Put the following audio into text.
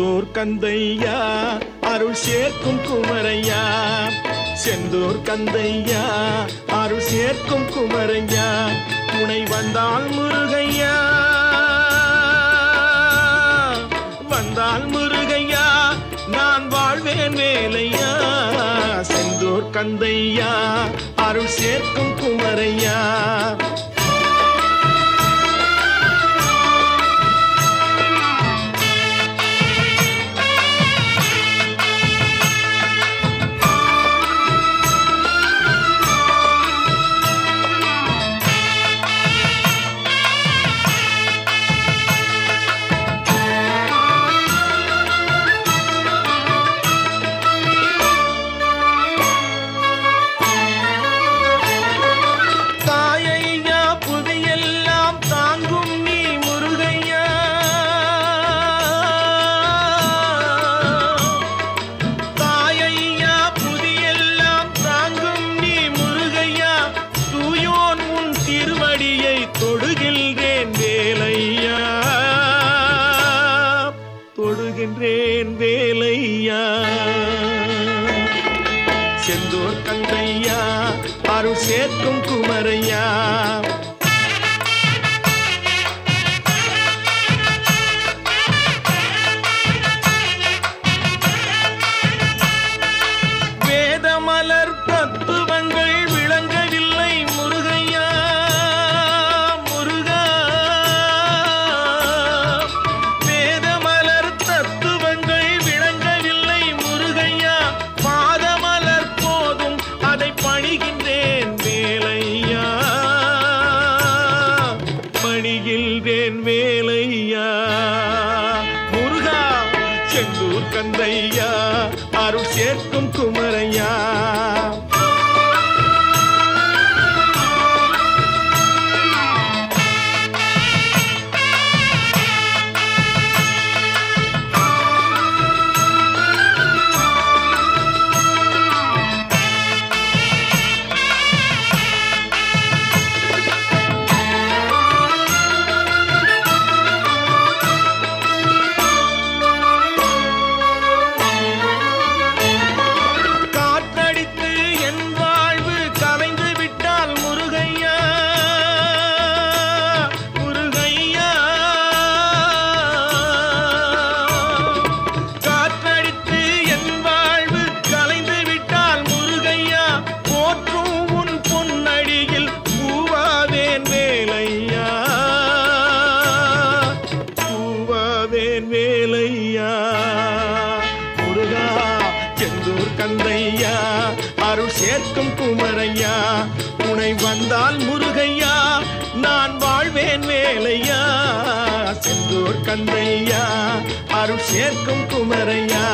செந்தூர் கந்தையா அருள் சேர்க்கும் குமரையா. செந்தூர் கந்தையா அருள் சேர்க்கும் குமரையா. துணை வந்தால் முருகையா. வந்தால் முருகையா நான் வாழ்வேன் வேலையா. செந்தூர் கந்தையா அருள் சேர்க்கும் குமரையா. செந்தூர் கந்தையா அருள் சேர்க்கும் குமரையா. ஐயா அருள் சேர்க்கும் குமரையா கந்தையா? அருள் சேர்க்கும் குமரையா? துணை வந்தால் முருகையா? நான் வாழ்வேன் வேலையா? செந்தூர் கந்தையா அருள் சேர்க்கும் குமரையா?